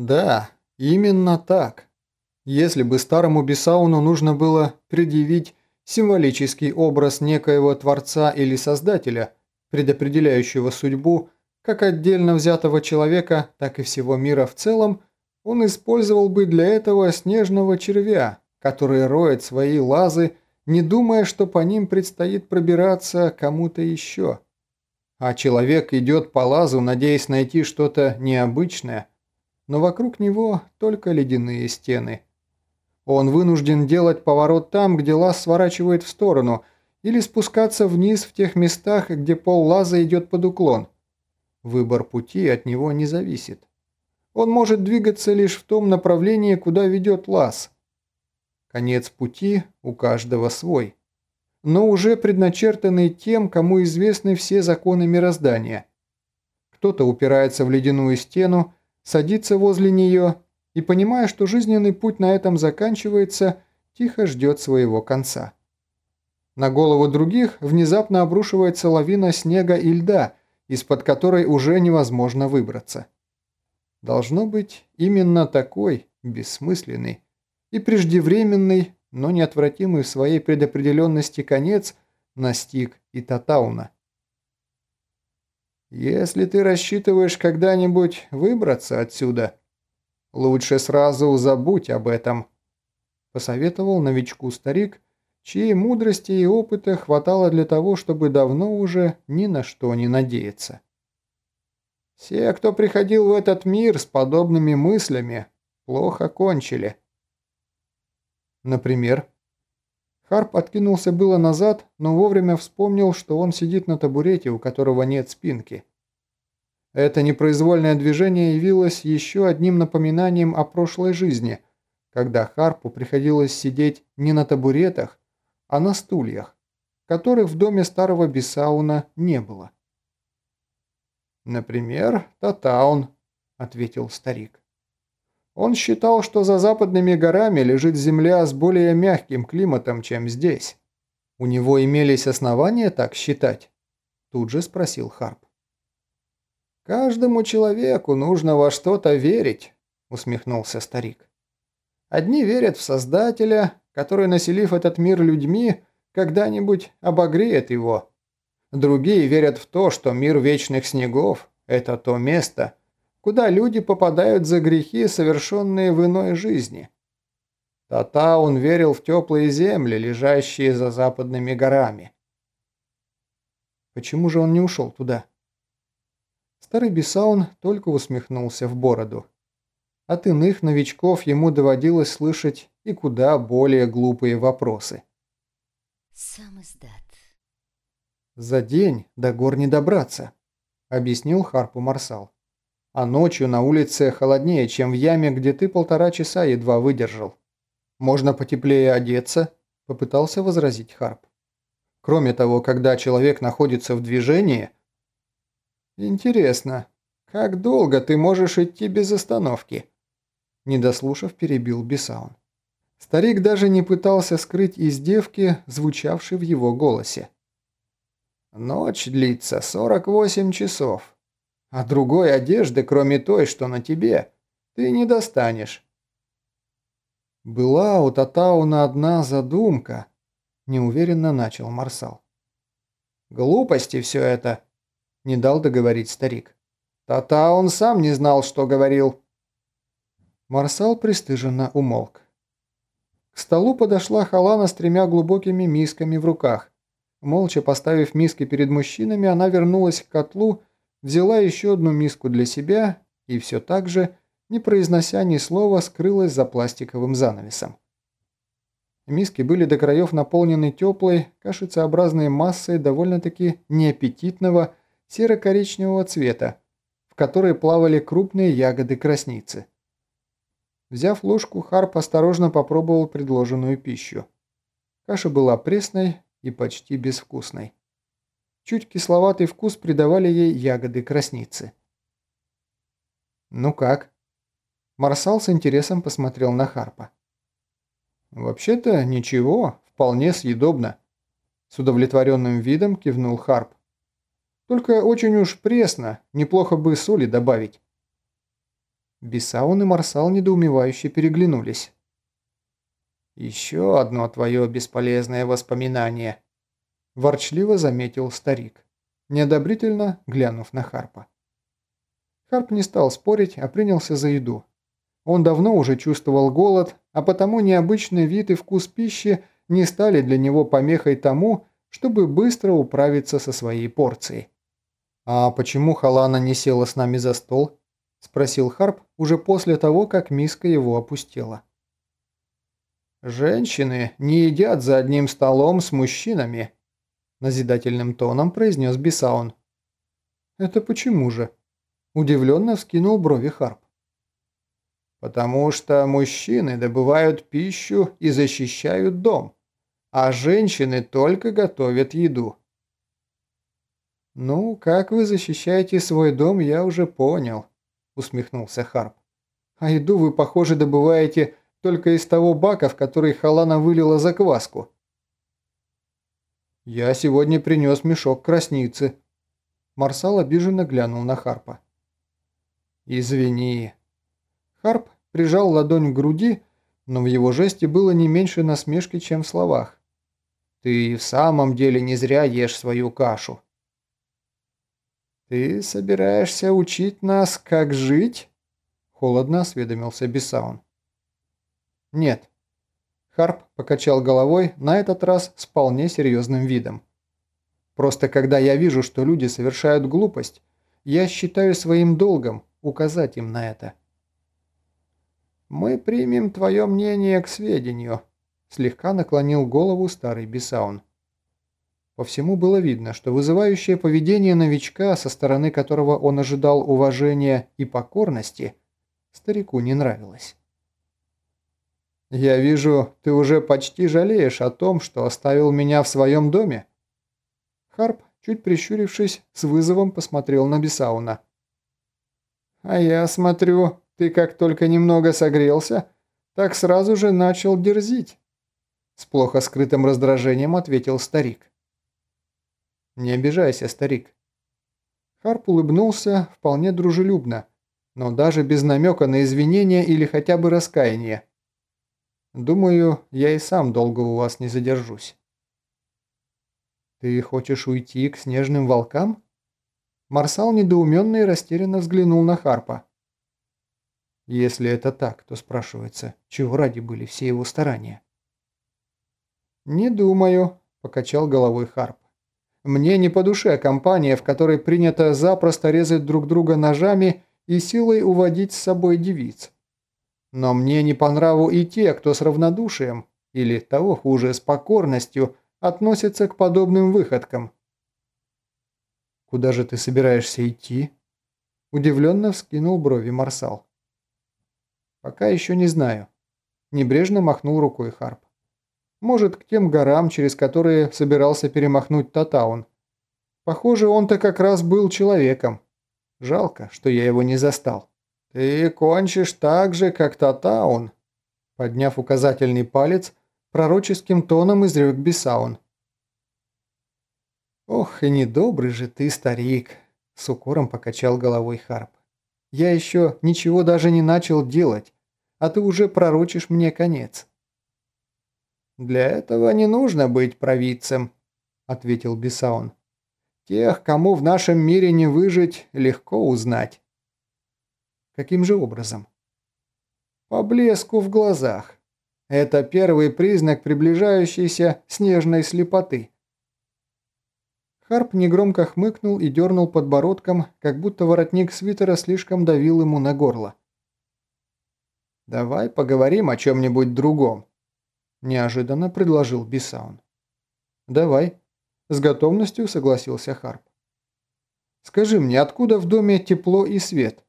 Да, именно так. Если бы старому Бесауну нужно было предъявить символический образ некоего Творца или Создателя, предопределяющего судьбу как отдельно взятого человека, так и всего мира в целом, он использовал бы для этого снежного червя, который роет свои лазы, не думая, что по ним предстоит пробираться кому-то еще. А человек идет по лазу, надеясь найти что-то необычное, но вокруг него только ледяные стены. Он вынужден делать поворот там, где лаз сворачивает в сторону, или спускаться вниз в тех местах, где пол лаза идет под уклон. Выбор пути от него не зависит. Он может двигаться лишь в том направлении, куда ведет лаз. Конец пути у каждого свой. Но уже предначертанный тем, кому известны все законы мироздания. Кто-то упирается в ледяную стену, садится возле нее и, понимая, что жизненный путь на этом заканчивается, тихо ждет своего конца. На голову других внезапно обрушивается лавина снега и льда, из-под которой уже невозможно выбраться. Должно быть, именно такой, бессмысленный и преждевременный, но неотвратимый в своей предопределенности конец настиг и Татауна. «Если ты рассчитываешь когда-нибудь выбраться отсюда, лучше сразу забудь об этом», – посоветовал новичку старик, чьей мудрости и опыта хватало для того, чтобы давно уже ни на что не надеяться. Все, кто приходил в этот мир с подобными мыслями, плохо кончили. Например, Харп откинулся было назад, но вовремя вспомнил, что он сидит на табурете, у которого нет спинки. Это непроизвольное движение явилось еще одним напоминанием о прошлой жизни, когда Харпу приходилось сидеть не на табуретах, а на стульях, которых в доме старого Бесауна не было. «Например, Татаун», — ответил старик. Он считал, что за западными горами лежит земля с более мягким климатом, чем здесь. У него имелись основания так считать? Тут же спросил Харп. «Каждому человеку нужно во что-то верить», — усмехнулся старик. «Одни верят в Создателя, который, населив этот мир людьми, когда-нибудь обогреет его, Другие верят в то, что мир вечных снегов – это то место, куда люди попадают за грехи, совершенные в иной жизни. Татаун верил в теплые земли, лежащие за западными горами. Почему же он не ушел туда? Старый Бесаун только усмехнулся в бороду. От иных новичков ему доводилось слышать и куда более глупые вопросы. Сам издат. «За день до гор не добраться», — объяснил Харпу Марсал. «А ночью на улице холоднее, чем в яме, где ты полтора часа едва выдержал. Можно потеплее одеться», — попытался возразить Харп. «Кроме того, когда человек находится в движении...» «Интересно, как долго ты можешь идти без остановки?» Недослушав, перебил Бесаун. Старик даже не пытался скрыть издевки, звучавшей в его голосе. Ночь длится 48 часов. А другой одежды, кроме той, что на тебе, ты не достанешь. Была у Татауна одна задумка, неуверенно начал Марсал. Глупости все это, не дал договорить старик. Татаун сам не знал, что говорил. Марсал пристыженно умолк. К столу подошла Халана с тремя глубокими мисками в руках. Молча поставив миски перед мужчинами, она вернулась к котлу, взяла еще одну миску для себя и все так же, не произнося ни слова, скрылась за пластиковым занавесом. Миски были до краев наполнены теплой, кашицеобразной массой довольно-таки неаппетитного серо-коричневого цвета, в которой плавали крупные ягоды красницы. Взяв ложку, Харп осторожно попробовал предложенную пищу. Каша была пресной, и почти безвкусной. Чуть кисловатый вкус придавали ей ягоды красницы. «Ну как?» Марсал с интересом посмотрел на Харпа. «Вообще-то ничего, вполне съедобно», – с удовлетворенным видом кивнул Харп. «Только очень уж пресно, неплохо бы соли добавить». Бесаун и Марсал недоумевающе переглянулись. «Еще одно твое бесполезное воспоминание», – ворчливо заметил старик, неодобрительно глянув на Харпа. Харп не стал спорить, а принялся за еду. Он давно уже чувствовал голод, а потому необычный вид и вкус пищи не стали для него помехой тому, чтобы быстро управиться со своей порцией. «А почему Халана не села с нами за стол?» – спросил Харп уже после того, как миска его опустела. «Женщины не едят за одним столом с мужчинами», – назидательным тоном произнес Бисаун. «Это почему же?» – удивленно вскинул брови Харп. «Потому что мужчины добывают пищу и защищают дом, а женщины только готовят еду». «Ну, как вы защищаете свой дом, я уже понял», – усмехнулся Харп. «А еду вы, похоже, добываете только из того бака, в который Халана вылила закваску». «Я сегодня принес мешок красницы». Марсал обиженно глянул на Харпа. «Извини». Харп прижал ладонь к груди, но в его жесте было не меньше насмешки, чем в словах. «Ты в самом деле не зря ешь свою кашу». «Ты собираешься учить нас, как жить?» Холодно осведомился Бесаун. «Нет». Харп покачал головой, на этот раз с вполне серьезным видом. «Просто когда я вижу, что люди совершают глупость, я считаю своим долгом указать им на это». «Мы примем твое мнение к сведению», – слегка наклонил голову старый Бесаун. По всему было видно, что вызывающее поведение новичка, со стороны которого он ожидал уважения и покорности, старику не нравилось. «Я вижу, ты уже почти жалеешь о том, что оставил меня в своем доме?» Харп, чуть прищурившись, с вызовом посмотрел на Бесауна. «А я смотрю, ты как только немного согрелся, так сразу же начал дерзить», с плохо скрытым раздражением ответил старик. «Не обижайся, старик». Харп улыбнулся вполне дружелюбно, но даже без намека на извинения или хотя бы раскаяние. «Думаю, я и сам долго у вас не задержусь». «Ты хочешь уйти к снежным волкам?» Марсал недоуменно и растерянно взглянул на Харпа. Если это так, то спрашивается, чего ради были все его старания? «Не думаю», – покачал головой Харп. Мне не по душе компания, в которой принято запросто резать друг друга ножами и силой уводить с собой девиц. Но мне не по нраву и те, кто с равнодушием, или того хуже, с покорностью, относятся к подобным выходкам. «Куда же ты собираешься идти?» Удивленно вскинул брови Марсал. «Пока еще не знаю», – небрежно махнул рукой Харп. Может, к тем горам, через которые собирался перемахнуть Татаун. Похоже, он-то как раз был человеком. Жалко, что я его не застал. «Ты кончишь так же, как Татаун», – подняв указательный палец, пророческим тоном изрек Бесаун. «Ох, и недобрый же ты, старик», – с укором покачал головой Харп. «Я еще ничего даже не начал делать, а ты уже пророчишь мне конец». «Для этого не нужно быть провидцем», – ответил Бесаун. «Тех, кому в нашем мире не выжить, легко узнать». «Каким же образом?» «По блеску в глазах. Это первый признак приближающейся снежной слепоты». Харп негромко хмыкнул и дернул подбородком, как будто воротник свитера слишком давил ему на горло. «Давай поговорим о чем-нибудь другом», – неожиданно предложил Бисаун. «Давай», – с готовностью согласился Харп. «Скажи мне, откуда в доме тепло и свет?»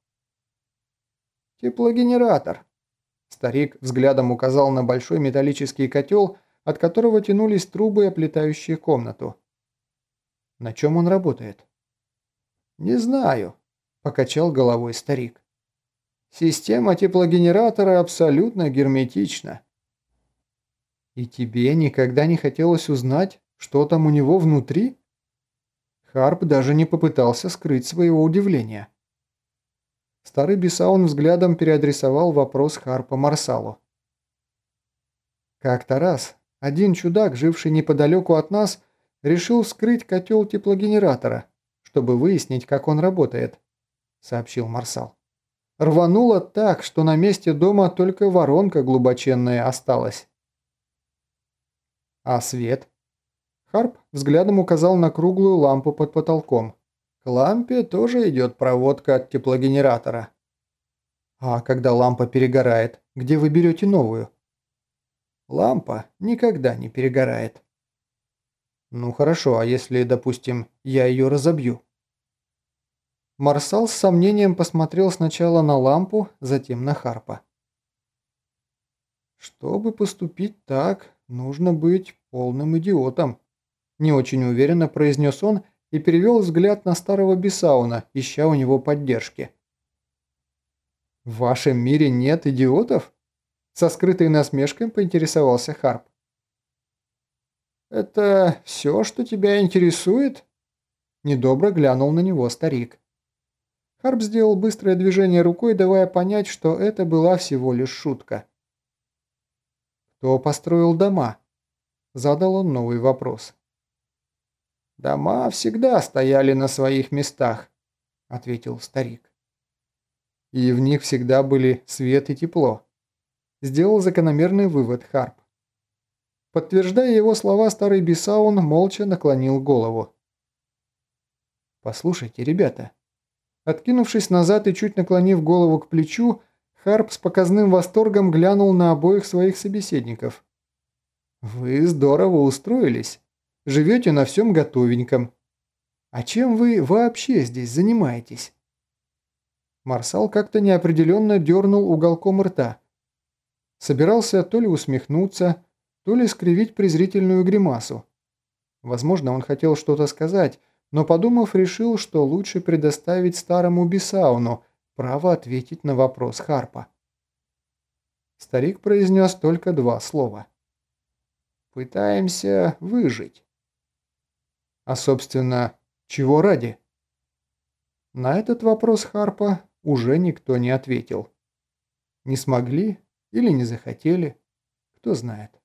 «Теплогенератор», – старик взглядом указал на большой металлический котел, от которого тянулись трубы, оплетающие комнату. «На чем он работает?» «Не знаю», – покачал головой старик. «Система теплогенератора абсолютно герметична. И тебе никогда не хотелось узнать, что там у него внутри? Харп даже не попытался скрыть своего удивления. Старый Бесаун взглядом переадресовал вопрос Харпа Марсалу. Как-то раз один чудак, живший неподалеку от нас, решил вскрыть котел теплогенератора, чтобы выяснить, как он работает, сообщил Марсал. Рвануло так, что на месте дома только воронка глубоченная осталась. А свет? Харп взглядом указал на круглую лампу под потолком. К лампе тоже идет проводка от теплогенератора. А когда лампа перегорает, где вы берете новую? Лампа никогда не перегорает. Ну хорошо, а если, допустим, я ее разобью? Марсал с сомнением посмотрел сначала на лампу, затем на Харпа. Чтобы поступить так, нужно быть полным идиотом. Не очень уверенно произнес он и перевел взгляд на старого Бесауна, ища у него поддержки. «В вашем мире нет идиотов?» Со скрытой насмешкой поинтересовался Харп. «Это все, что тебя интересует?» Недобро глянул на него старик. Харп сделал быстрое движение рукой, давая понять, что это была всего лишь шутка. «Кто построил дома?» Задал он новый вопрос. «Дома всегда стояли на своих местах», — ответил старик. «И в них всегда были свет и тепло», — сделал закономерный вывод Харп. Подтверждая его слова, старый Бесаун молча наклонил голову. «Послушайте, ребята». Откинувшись назад и чуть наклонив голову к плечу, Харп с показным восторгом глянул на обоих своих собеседников. «Вы здорово устроились. Живете на всем готовеньком. А чем вы вообще здесь занимаетесь?» Марсал как-то неопределенно дернул уголком рта. Собирался то ли усмехнуться, то ли скривить презрительную гримасу. Возможно, он хотел что-то сказать, но, подумав, решил, что лучше предоставить старому Бесауну право ответить на вопрос Харпа. Старик произнес только два слова. «Пытаемся выжить». А, собственно, чего ради? На этот вопрос Харпа уже никто не ответил. Не смогли или не захотели, кто знает.